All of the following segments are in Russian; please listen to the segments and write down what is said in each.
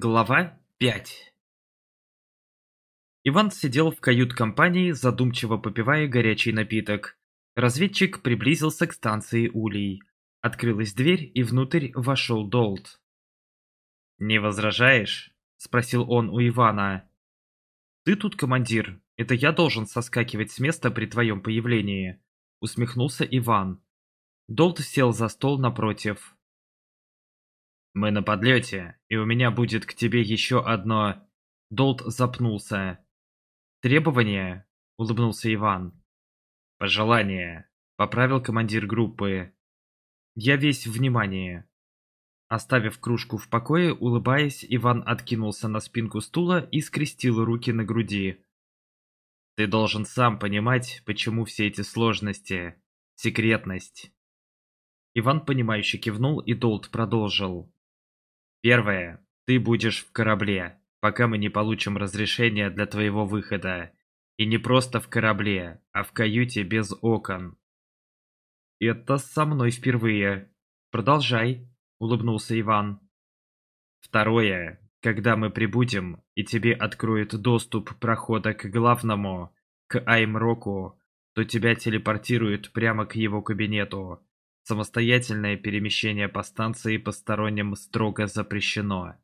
Глава 5 Иван сидел в кают-компании, задумчиво попивая горячий напиток. Разведчик приблизился к станции Улей. Открылась дверь, и внутрь вошел Долт. «Не возражаешь?» – спросил он у Ивана. «Ты тут командир. Это я должен соскакивать с места при твоем появлении», – усмехнулся Иван. Долт сел за стол напротив. Мы на подлете, и у меня будет к тебе еще одно...» Долт запнулся. «Требование?» — улыбнулся Иван. «Пожелание», — поправил командир группы. «Я весь внимание». Оставив кружку в покое, улыбаясь, Иван откинулся на спинку стула и скрестил руки на груди. «Ты должен сам понимать, почему все эти сложности. Секретность». Иван, понимающе кивнул, и Долт продолжил. Первое. Ты будешь в корабле, пока мы не получим разрешения для твоего выхода. И не просто в корабле, а в каюте без окон. Это со мной впервые. Продолжай, улыбнулся Иван. Второе. Когда мы прибудем, и тебе откроют доступ прохода к главному, к Аймроку, то тебя телепортируют прямо к его кабинету, Самостоятельное перемещение по станции посторонним строго запрещено.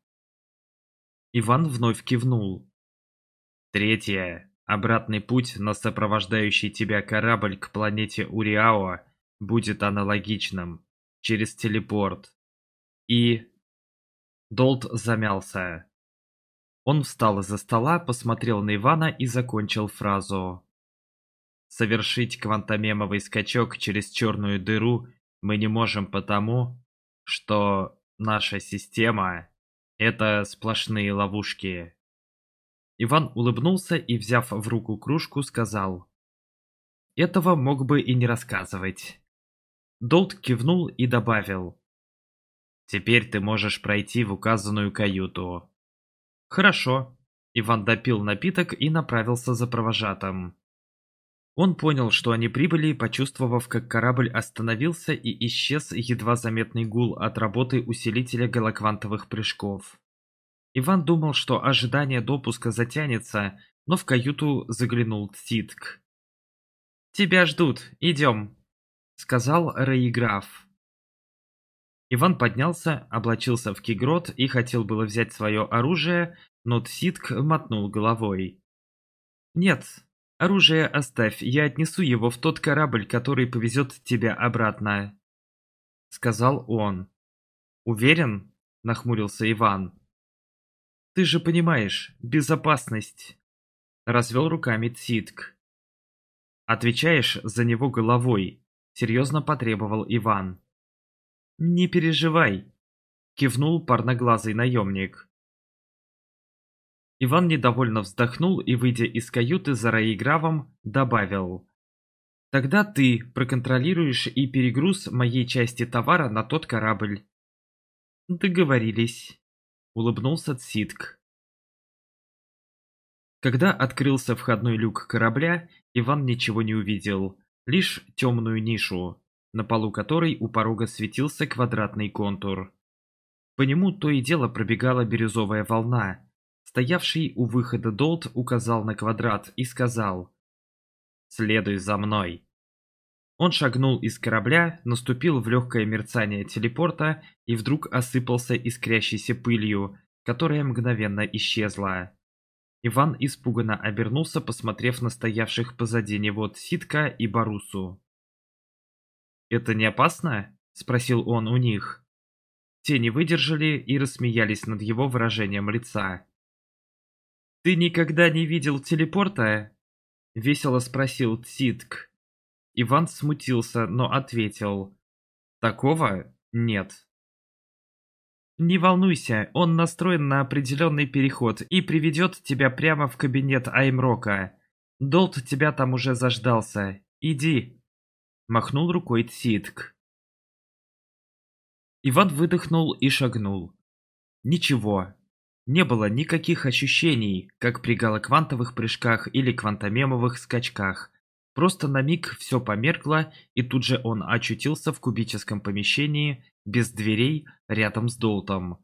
Иван вновь кивнул. Третье. Обратный путь на сопровождающий тебя корабль к планете Уриао будет аналогичным. Через телепорт. И... Долт замялся. Он встал из-за стола, посмотрел на Ивана и закончил фразу. Совершить квантомемовый скачок через черную дыру мы не можем потому, что наша система — это сплошные ловушки. Иван улыбнулся и, взяв в руку кружку, сказал. Этого мог бы и не рассказывать. Долт кивнул и добавил. Теперь ты можешь пройти в указанную каюту. Хорошо. Иван допил напиток и направился за провожатым. Он понял, что они прибыли, почувствовав, как корабль остановился и исчез едва заметный гул от работы усилителя голоквантовых прыжков. Иван думал, что ожидание допуска затянется, но в каюту заглянул Титк. «Тебя ждут, идем», — сказал Рейграф. Иван поднялся, облачился в кигрот и хотел было взять свое оружие, но Тситк мотнул головой. «Нет, Оружие оставь, я отнесу его в тот корабль, который повезет тебя обратно», — сказал он. «Уверен?» — нахмурился Иван. «Ты же понимаешь, безопасность», — развел руками Цитк. «Отвечаешь за него головой», — серьезно потребовал Иван. «Не переживай», — кивнул парноглазый наемник. Иван недовольно вздохнул и, выйдя из каюты за Раигравом, добавил. «Тогда ты проконтролируешь и перегруз моей части товара на тот корабль». «Договорились», — улыбнулся Цитк. Когда открылся входной люк корабля, Иван ничего не увидел, лишь темную нишу, на полу которой у порога светился квадратный контур. По нему то и дело пробегала бирюзовая волна — Стоявший у выхода Долт указал на квадрат и сказал «Следуй за мной». Он шагнул из корабля, наступил в легкое мерцание телепорта и вдруг осыпался искрящейся пылью, которая мгновенно исчезла. Иван испуганно обернулся, посмотрев на стоявших позади него Ситка и Барусу. «Это не опасно?» – спросил он у них. Те не выдержали и рассмеялись над его выражением лица. «Ты никогда не видел телепорта?» — весело спросил Титк. Иван смутился, но ответил. «Такого нет». «Не волнуйся, он настроен на определенный переход и приведет тебя прямо в кабинет Аймрока. Долт тебя там уже заждался. Иди!» Махнул рукой Титк. Иван выдохнул и шагнул. «Ничего, не было никаких ощущений, как при галоквантовых прыжках или квантомемовых скачках. Просто на миг все померкло, и тут же он очутился в кубическом помещении, без дверей, рядом с Долтом.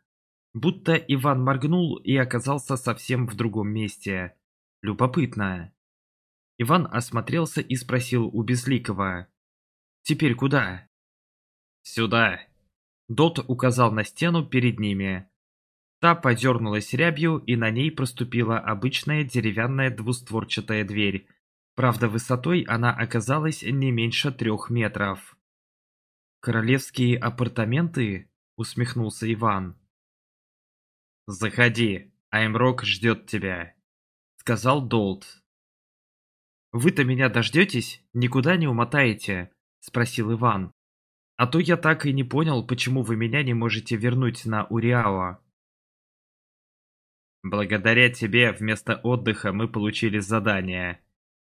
Будто Иван моргнул и оказался совсем в другом месте. Любопытно. Иван осмотрелся и спросил у Безликого. «Теперь куда?» «Сюда!» Дот указал на стену перед ними. Та подернулась рябью, и на ней проступила обычная деревянная двустворчатая дверь. Правда, высотой она оказалась не меньше трех метров. «Королевские апартаменты?» — усмехнулся Иван. «Заходи, Аймрок ждет тебя», — сказал Долт. «Вы-то меня дождетесь, никуда не умотаете?» — спросил Иван. «А то я так и не понял, почему вы меня не можете вернуть на Уриао. Благодаря тебе вместо отдыха мы получили задание.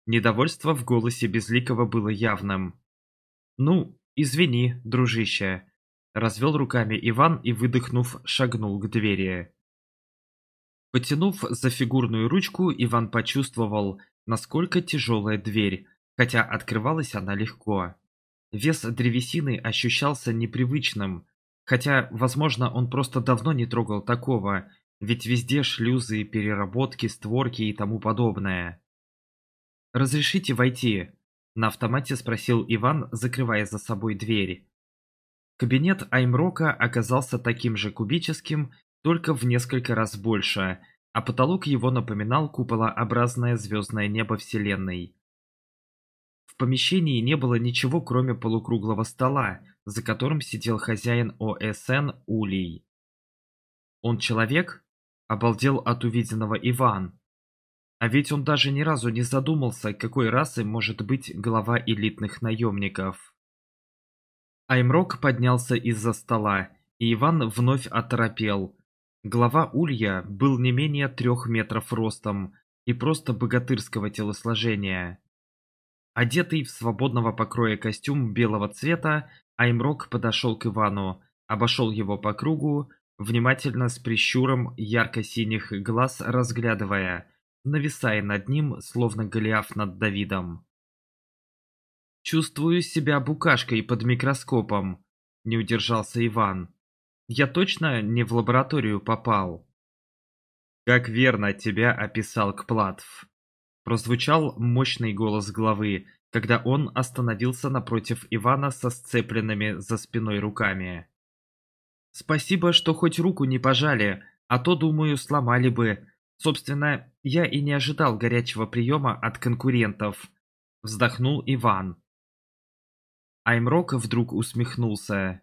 Недовольство в голосе Безликого было явным. Ну, извини, дружище. Развел руками Иван и, выдохнув, шагнул к двери. Потянув за фигурную ручку, Иван почувствовал, насколько тяжелая дверь, хотя открывалась она легко. Вес древесины ощущался непривычным, хотя, возможно, он просто давно не трогал такого, ведь везде шлюзы, переработки, створки и тому подобное. «Разрешите войти?» – на автомате спросил Иван, закрывая за собой двери. Кабинет Аймрока оказался таким же кубическим, только в несколько раз больше, а потолок его напоминал куполообразное звездное небо Вселенной. В помещении не было ничего, кроме полукруглого стола, за которым сидел хозяин ОСН Улей. «Он человек?» — обалдел от увиденного Иван. А ведь он даже ни разу не задумался, какой расы может быть глава элитных наемников. Аймрок поднялся из-за стола, и Иван вновь оторопел. Глава Улья был не менее трех метров ростом и просто богатырского телосложения. Одетый в свободного покроя костюм белого цвета, Аймрок подошел к Ивану, обошел его по кругу внимательно с прищуром ярко-синих глаз разглядывая, нависая над ним, словно Голиаф над Давидом. «Чувствую себя букашкой под микроскопом», — не удержался Иван. «Я точно не в лабораторию попал?» «Как верно тебя описал Кплатв», — прозвучал мощный голос главы, когда он остановился напротив Ивана со сцепленными за спиной руками. Спасибо, что хоть руку не пожали, а то, думаю, сломали бы. Собственно, я и не ожидал горячего приема от конкурентов. Вздохнул Иван. Аймрок вдруг усмехнулся.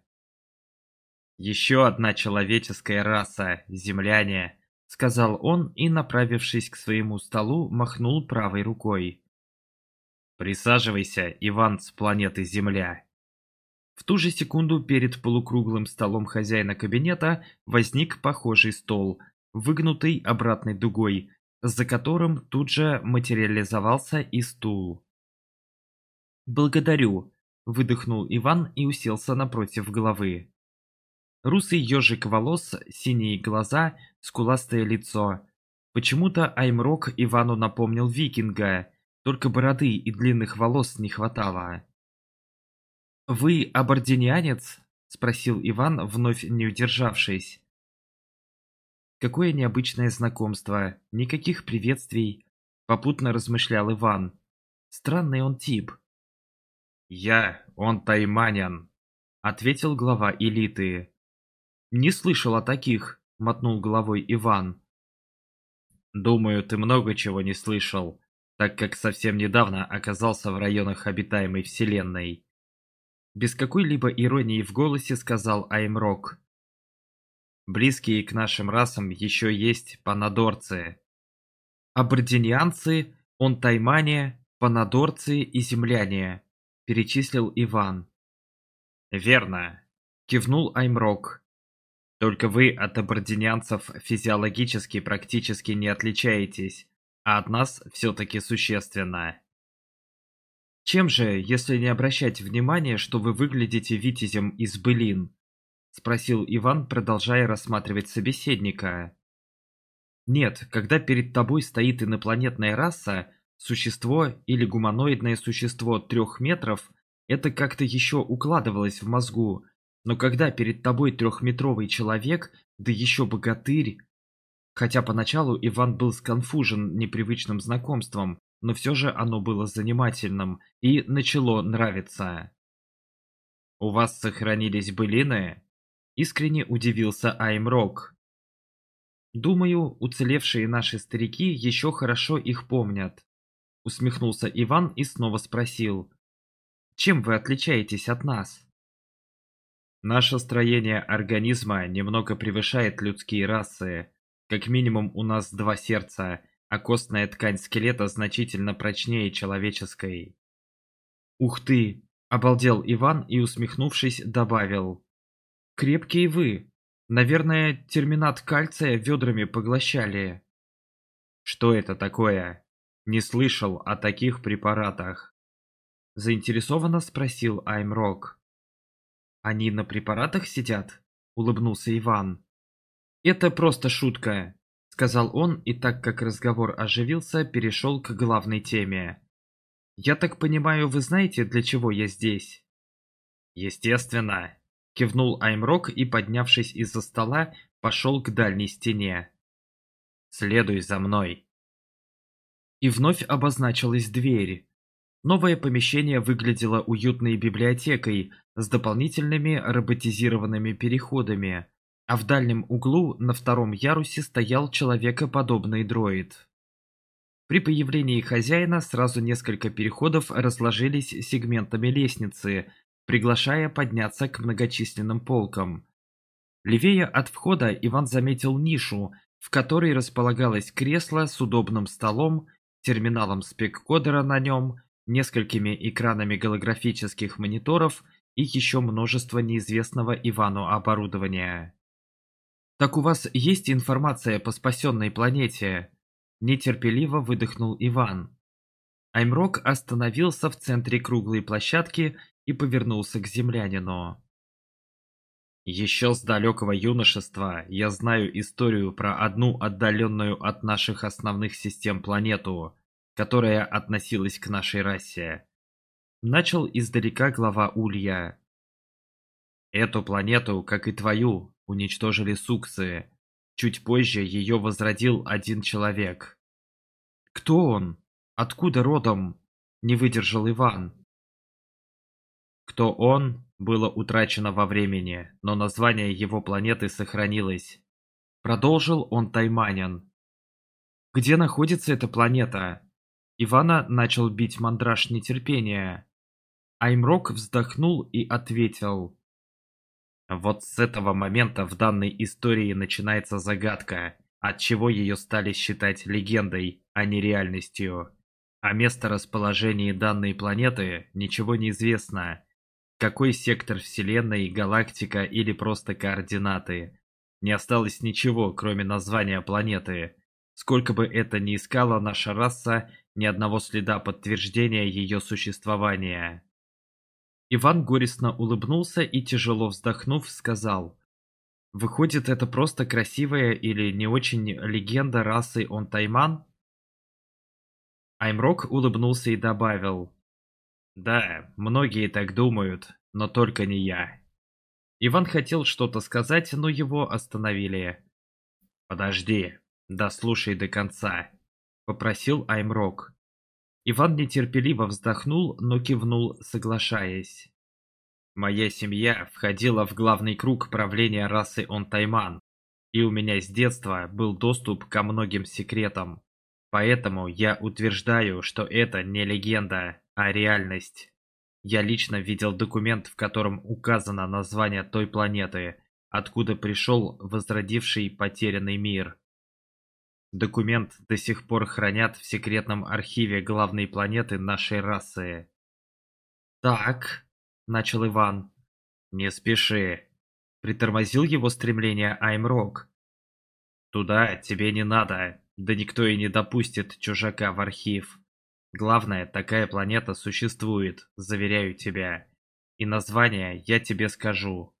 «Еще одна человеческая раса, земляне», — сказал он и, направившись к своему столу, махнул правой рукой. «Присаживайся, Иван с планеты Земля». В ту же секунду перед полукруглым столом хозяина кабинета возник похожий стол, выгнутый обратной дугой, за которым тут же материализовался и стул. «Благодарю», – выдохнул Иван и уселся напротив головы. Русый ежик волос, синие глаза, скуластое лицо. Почему-то Аймрок Ивану напомнил викинга, только бороды и длинных волос не хватало. — Вы абординянец? — спросил Иван, вновь не удержавшись. Какое необычное знакомство, никаких приветствий, — попутно размышлял Иван. Странный он тип. «Я, он тайманин», — ответил глава элиты. «Не слышал о таких», — мотнул головой Иван. «Думаю, ты много чего не слышал, так как совсем недавно оказался в районах обитаемой вселенной. Без какой-либо иронии в голосе сказал Аймрок. Близкие к нашим расам еще есть панадорцы. Абординьянцы, онтаймане, панадорцы и земляне, перечислил Иван. Верно, кивнул Аймрок. Только вы от абординянцев физиологически практически не отличаетесь, а от нас все-таки существенно. Чем же, если не обращать внимания, что вы выглядите витязем из былин? Спросил Иван, продолжая рассматривать собеседника. Нет, когда перед тобой стоит инопланетная раса, существо или гуманоидное существо трех метров, это как-то еще укладывалось в мозгу. Но когда перед тобой трехметровый человек, да еще богатырь... Хотя поначалу Иван был сконфужен непривычным знакомством, но все же оно было занимательным и начало нравиться. «У вас сохранились былины?» – искренне удивился Аймрок. «Думаю, уцелевшие наши старики еще хорошо их помнят», – усмехнулся Иван и снова спросил. «Чем вы отличаетесь от нас?» «Наше строение организма немного превышает людские расы. Как минимум у нас два сердца – а костная ткань скелета значительно прочнее человеческой. «Ух ты!» – обалдел Иван и, усмехнувшись, добавил. «Крепкие вы! Наверное, терминат кальция ведрами поглощали». «Что это такое? Не слышал о таких препаратах!» Заинтересованно спросил Аймрок. «Они на препаратах сидят?» – улыбнулся Иван. «Это просто шутка. — сказал он, и так как разговор оживился, перешел к главной теме. «Я так понимаю, вы знаете, для чего я здесь?» «Естественно!» — кивнул Аймрок и, поднявшись из-за стола, пошел к дальней стене. «Следуй за мной!» И вновь обозначилась дверь. Новое помещение выглядело уютной библиотекой с дополнительными роботизированными переходами, а в дальнем углу на втором ярусе стоял человекоподобный дроид. При появлении хозяина сразу несколько переходов разложились сегментами лестницы, приглашая подняться к многочисленным полкам. Левее от входа Иван заметил нишу, в которой располагалось кресло с удобным столом, терминалом спеккодера на нем, несколькими экранами голографических мониторов и еще множество неизвестного Ивану оборудования. Так у вас есть информация по спасенной планете? Нетерпеливо выдохнул Иван. Аймрок остановился в центре круглой площадки и повернулся к землянину. Еще с далекого юношества я знаю историю про одну отдаленную от наших основных систем планету, которая относилась к нашей расе. Начал издалека глава Улья. Эту планету, как и твою, уничтожили суксы. Чуть позже ее возродил один человек. «Кто он? Откуда родом?» – не выдержал Иван. Кто он, было утрачено во времени, но название его планеты сохранилось. Продолжил он Тайманин. «Где находится эта планета?» Ивана начал бить мандраж нетерпения. Аймрок вздохнул и ответил. Вот с этого момента в данной истории начинается загадка, от чего ее стали считать легендой, а не реальностью. О месторасположении данной планеты ничего не известно. Какой сектор Вселенной, галактика или просто координаты. Не осталось ничего, кроме названия планеты. Сколько бы это ни искала наша раса, ни одного следа подтверждения ее существования. Иван горестно улыбнулся и, тяжело вздохнув, сказал. «Выходит, это просто красивая или не очень легенда расы Онтайман?» Аймрок улыбнулся и добавил. «Да, многие так думают, но только не я». Иван хотел что-то сказать, но его остановили. «Подожди, дослушай до конца», — попросил Аймрок. Иван нетерпеливо вздохнул, но кивнул, соглашаясь. Моя семья входила в главный круг правления расы Онтайман, и у меня с детства был доступ ко многим секретам. Поэтому я утверждаю, что это не легенда, а реальность. Я лично видел документ, в котором указано название той планеты, откуда пришел возродивший потерянный мир – Документ до сих пор хранят в секретном архиве главной планеты нашей расы. «Так», — начал Иван. «Не спеши», — притормозил его стремление Аймрок. «Туда тебе не надо, да никто и не допустит чужака в архив. Главное, такая планета существует, заверяю тебя. И название я тебе скажу.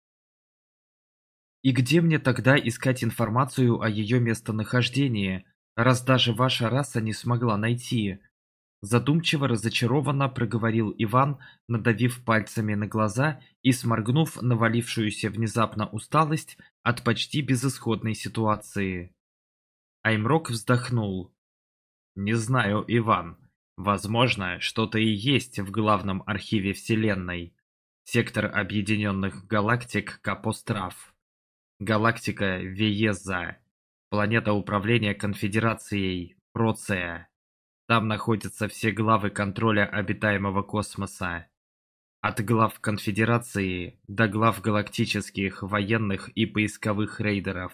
И где мне тогда искать информацию о ее местонахождении, раз даже ваша раса не смогла найти? Задумчиво разочарованно проговорил Иван, надавив пальцами на глаза и сморгнув навалившуюся внезапно усталость от почти безысходной ситуации. Аймрок вздохнул. «Не знаю, Иван. Возможно, что-то и есть в главном архиве Вселенной. Сектор Объединенных Галактик Капострав». Галактика Виеза. Планета управления Конфедерацией Проция. Там находятся все главы контроля обитаемого космоса. От глав Конфедерации до глав галактических военных и поисковых рейдеров.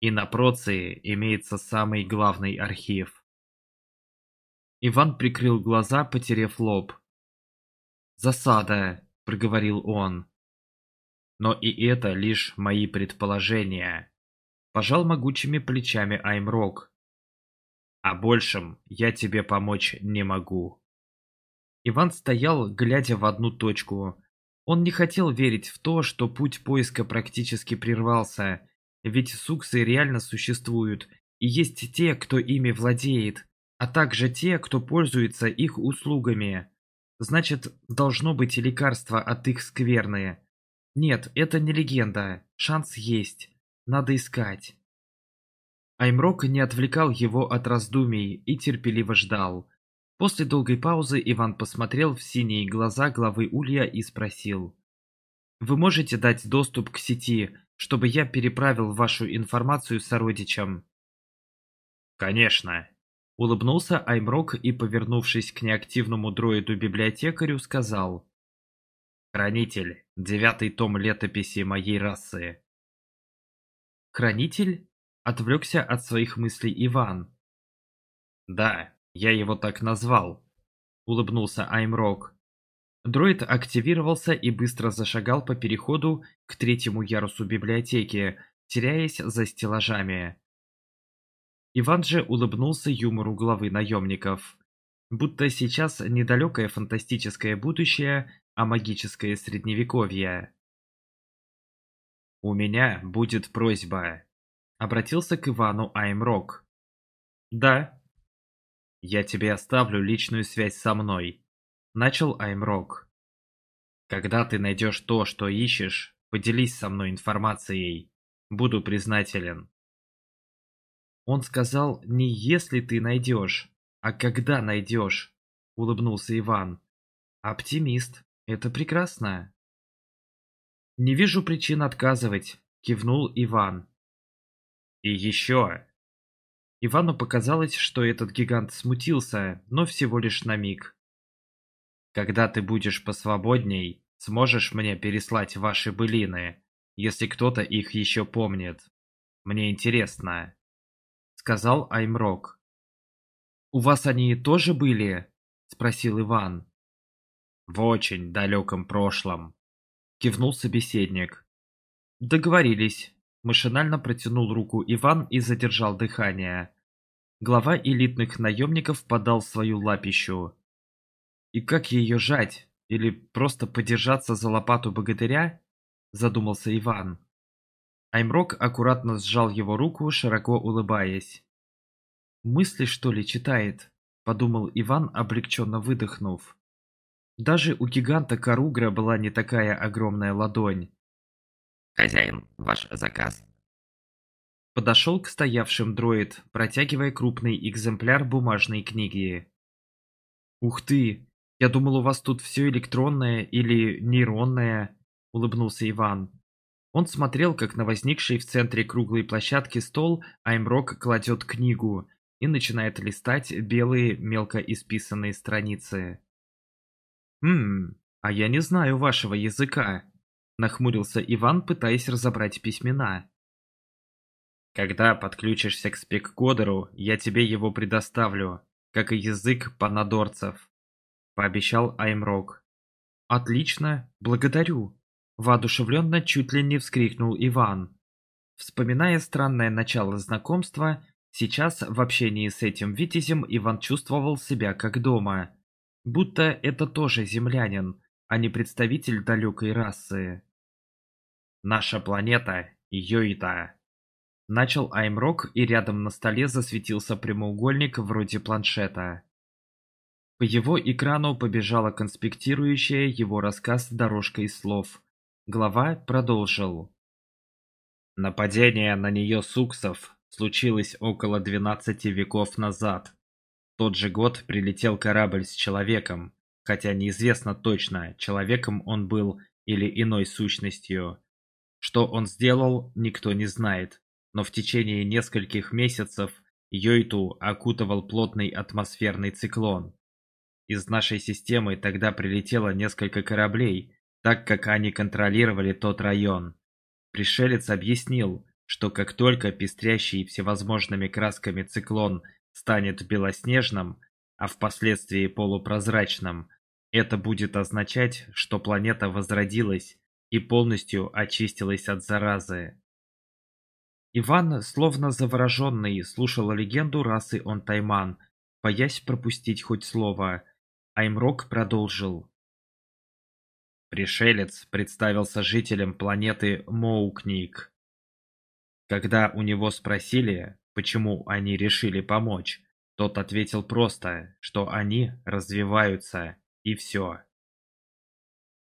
И на Проции имеется самый главный архив. Иван прикрыл глаза, потеряв лоб. «Засада», — проговорил он но и это лишь мои предположения. Пожал могучими плечами Аймрок. А большем я тебе помочь не могу. Иван стоял, глядя в одну точку. Он не хотел верить в то, что путь поиска практически прервался, ведь суксы реально существуют, и есть те, кто ими владеет, а также те, кто пользуется их услугами. Значит, должно быть лекарство от их скверны. Нет, это не легенда. Шанс есть. Надо искать. Аймрок не отвлекал его от раздумий и терпеливо ждал. После долгой паузы Иван посмотрел в синие глаза главы Улья и спросил. «Вы можете дать доступ к сети, чтобы я переправил вашу информацию сородичам?» «Конечно!» — улыбнулся Аймрок и, повернувшись к неактивному дроиду-библиотекарю, сказал. «Хранитель, Девятый том летописи моей расы. Хранитель? Отвлекся от своих мыслей Иван. Да, я его так назвал. Улыбнулся Аймрок. Дроид активировался и быстро зашагал по переходу к третьему ярусу библиотеки, теряясь за стеллажами. Иван же улыбнулся юмору главы наемников. Будто сейчас недалекое фантастическое будущее а магическое средневековье. «У меня будет просьба», — обратился к Ивану Аймрок. «Да». «Я тебе оставлю личную связь со мной», — начал Аймрок. «Когда ты найдешь то, что ищешь, поделись со мной информацией. Буду признателен». Он сказал не «если ты найдешь», а «когда найдешь», — улыбнулся Иван. «Оптимист». Это прекрасно. Не вижу причин отказывать, кивнул Иван. И еще. Ивану показалось, что этот гигант смутился, но всего лишь на миг. Когда ты будешь посвободней, сможешь мне переслать ваши былины, если кто-то их еще помнит. Мне интересно, сказал Аймрок. У вас они тоже были? спросил Иван в очень далеком прошлом», — кивнул собеседник. «Договорились». Машинально протянул руку Иван и задержал дыхание. Глава элитных наемников подал свою лапищу. «И как ее жать? Или просто подержаться за лопату богатыря?» – задумался Иван. Аймрок аккуратно сжал его руку, широко улыбаясь. «Мысли, что ли, читает?» – подумал Иван, облегченно выдохнув. Даже у гиганта Каругра была не такая огромная ладонь. «Хозяин, ваш заказ». Подошел к стоявшим дроид, протягивая крупный экземпляр бумажной книги. «Ух ты! Я думал, у вас тут все электронное или нейронное», — улыбнулся Иван. Он смотрел, как на возникший в центре круглой площадки стол Аймрок кладет книгу и начинает листать белые мелко исписанные страницы. «Ммм, а я не знаю вашего языка», – нахмурился Иван, пытаясь разобрать письмена. «Когда подключишься к спеккодеру, я тебе его предоставлю, как и язык панадорцев», – пообещал Аймрок. «Отлично, благодарю», – воодушевленно чуть ли не вскрикнул Иван. Вспоминая странное начало знакомства, сейчас в общении с этим витязем Иван чувствовал себя как дома – Будто это тоже землянин, а не представитель далекой расы. «Наша планета, Йоита! Начал Аймрок, и рядом на столе засветился прямоугольник вроде планшета. По его экрану побежала конспектирующая его рассказ дорожка из слов. Глава продолжил. Нападение на нее суксов случилось около 12 веков назад тот же год прилетел корабль с человеком, хотя неизвестно точно, человеком он был или иной сущностью. Что он сделал, никто не знает, но в течение нескольких месяцев Йойту окутывал плотный атмосферный циклон. Из нашей системы тогда прилетело несколько кораблей, так как они контролировали тот район. Пришелец объяснил, что как только пестрящий всевозможными красками циклон – станет белоснежным, а впоследствии полупрозрачным, это будет означать, что планета возродилась и полностью очистилась от заразы. Иван, словно завороженный, слушал легенду расы Онтайман, боясь пропустить хоть слово. Аймрок продолжил. Пришелец представился жителем планеты Моукник. Когда у него спросили, почему они решили помочь, тот ответил просто, что они развиваются, и все.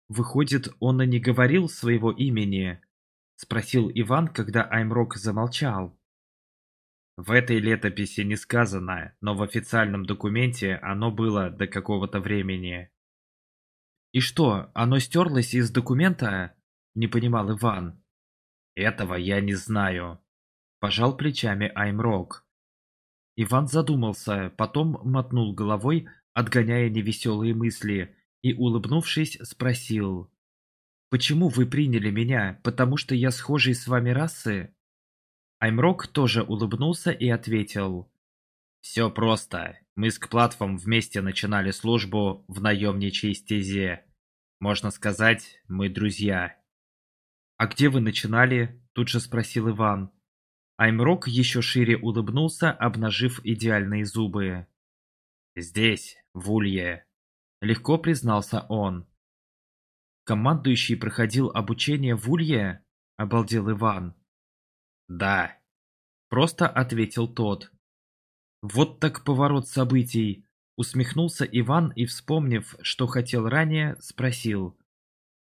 «Выходит, он и не говорил своего имени?» – спросил Иван, когда Аймрок замолчал. В этой летописи не сказано, но в официальном документе оно было до какого-то времени. «И что, оно стерлось из документа?» – не понимал Иван. «Этого я не знаю», – пожал плечами Аймрок. Иван задумался, потом мотнул головой, отгоняя невеселые мысли, и, улыбнувшись, спросил. «Почему вы приняли меня? Потому что я схожий с вами расы?» Аймрок тоже улыбнулся и ответил. «Все просто. Мы с Кплатвом вместе начинали службу в наемничьей стезе. Можно сказать, мы друзья». «А где вы начинали?» – тут же спросил Иван. Аймрок еще шире улыбнулся, обнажив идеальные зубы. «Здесь, в Улье», — легко признался он. «Командующий проходил обучение в Улье?» — обалдел Иван. «Да», — просто ответил тот. «Вот так поворот событий», — усмехнулся Иван и, вспомнив, что хотел ранее, спросил.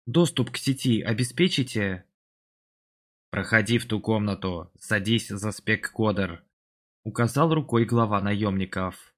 «Доступ к сети обеспечите?» «Проходи в ту комнату, садись за спеккодер», — указал рукой глава наемников.